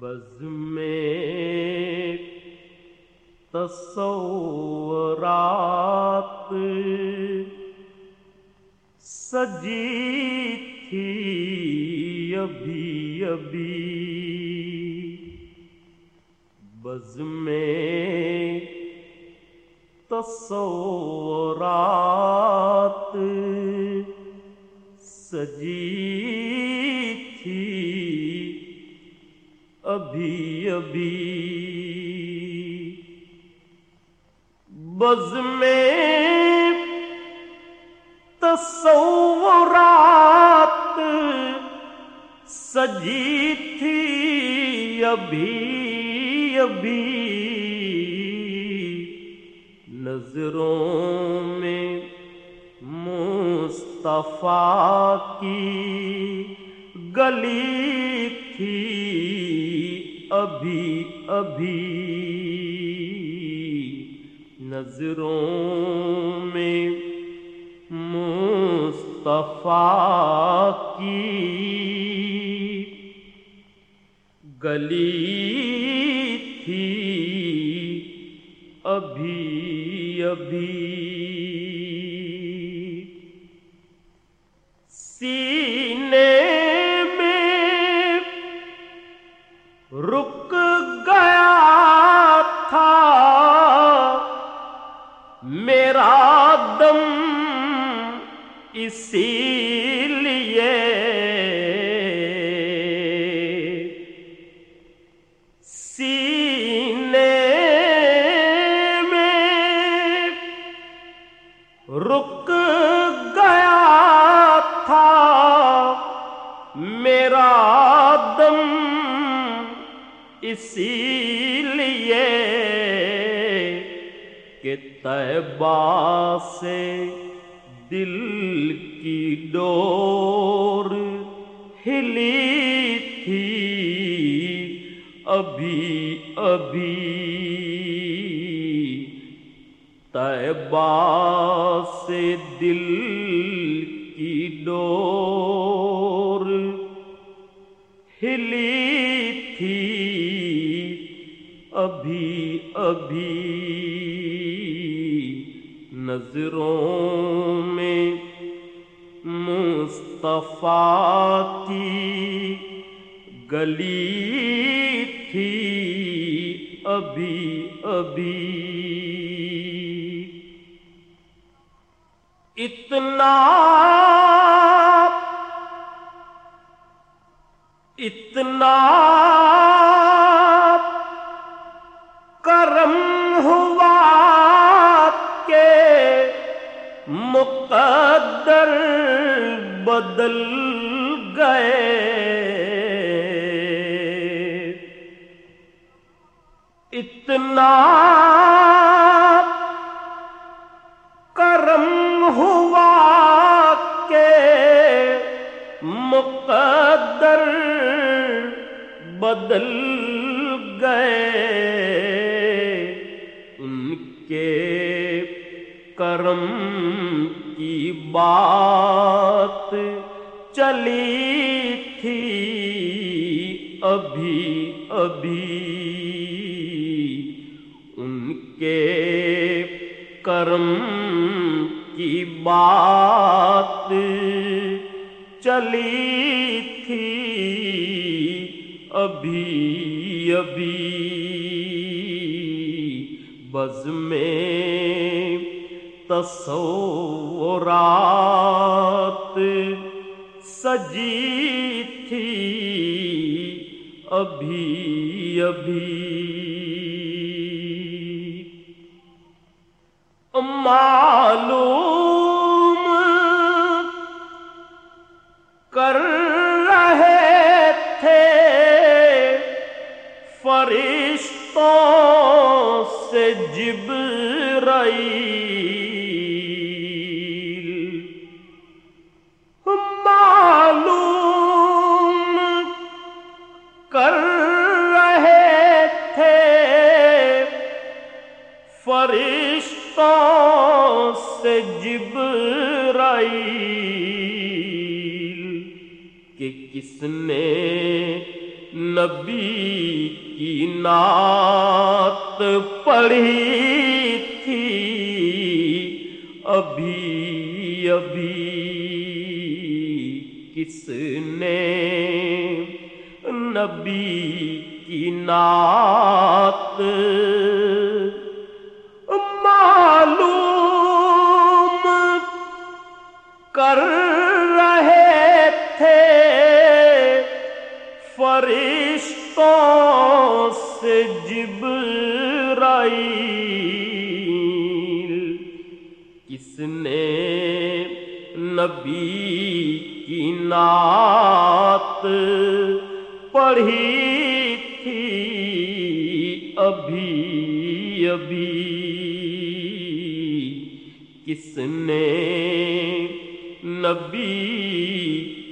بز میں تصورات سجی تھی ابھی ابھی بز تصورات سجی ابھی ابھی بز میں تصورات سجی تھی ابھی ابھی نظروں میں مصطفیٰ کی گلی تھی ابھی ابھی نظروں میں مصطفیٰ کی گلی تھی۔ ابھی ابھی سی دم اسی لیے سینے میں رک گیا تھا میرا دم اسی طیبہ سے دل کی ڈور ہلی تھی، ابھی ابھی۔ طیبہ سے دل کی ڈور ہلی تھی، ابھی ابھی۔ نظروں میں مصطفیٰ کی گلی تھی ابھی ابھی۔ اتنا اتنا مقدر بدل گئے۔ اتنا کرم ہوا کہ مقدر بدل گئے۔ ان کے کرم کی بات چلی تھی ابھی ابھی۔ ان کے کرم کی بات چلی تھی ابھی ابھی۔ بز میں تصورات سجی تھی ابھی ابھی۔ معلوم کر رہے تھے فرشتوں سے جب کس نے نبی کی نعت پڑھی تھی۔ ابھی ابھی کس نے نبی کی نعت نبی کی نعت پڑھی تھی ابھی ابھی۔ کس نے نبی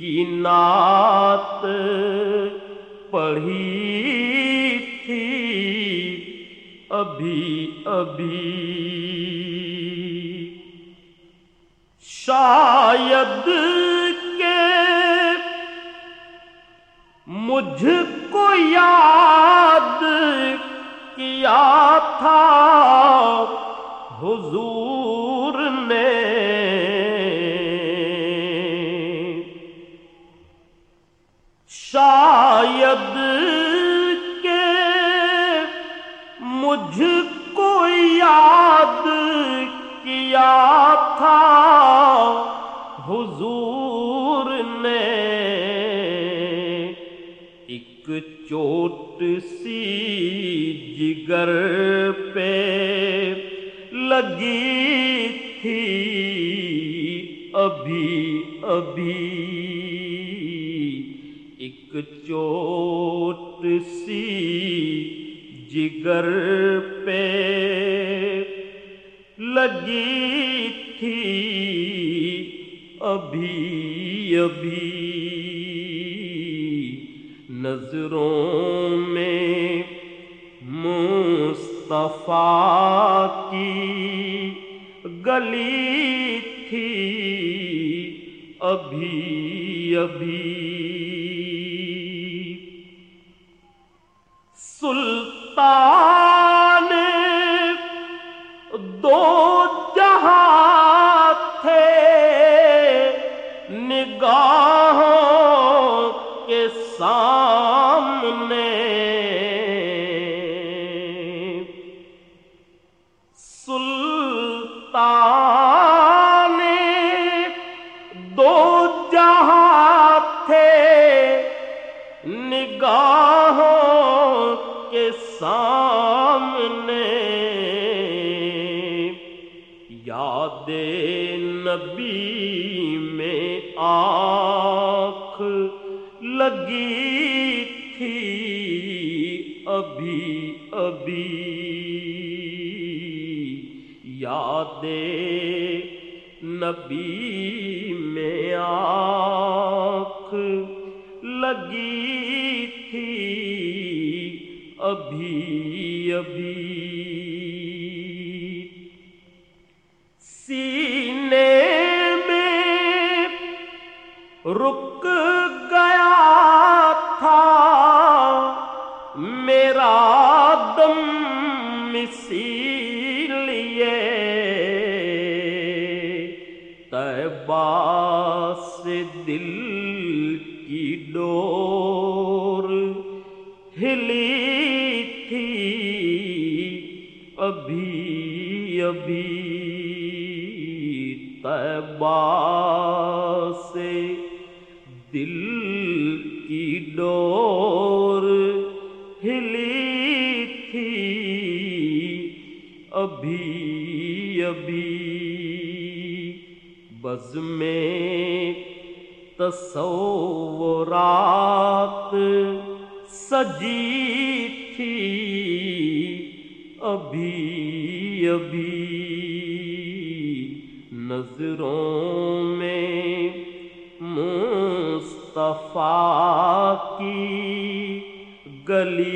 کی نعت پڑھی تھی ابھی ابھی؟ شاید کے مجھ کو یاد کیا تھا حضور ایک چوٹ سی جگر پہ لگی تھی ابھی ابھی۔ ایک چوٹ سی جگر پہ لگی نظروں میں مصطفیٰ کی گلی تھی ابھی ابھی۔ سلطان دو سلطان دو جہاں تھے نگاہوں کے سامنے۔ یاد نبی میں آنکھ لگی نبی میں آنکھ لگی تھی، ابھی ابھی۔ سینے میں رک گیا تھا، میرا دم اسی ابھی ابھی تیبا سے دل کی ڈور ہلی تھی۔ ابھی ابھی بز میں تصورات سجی تھی۔ ابھی ابھی نظروں میں مصطفیٰ کی گلی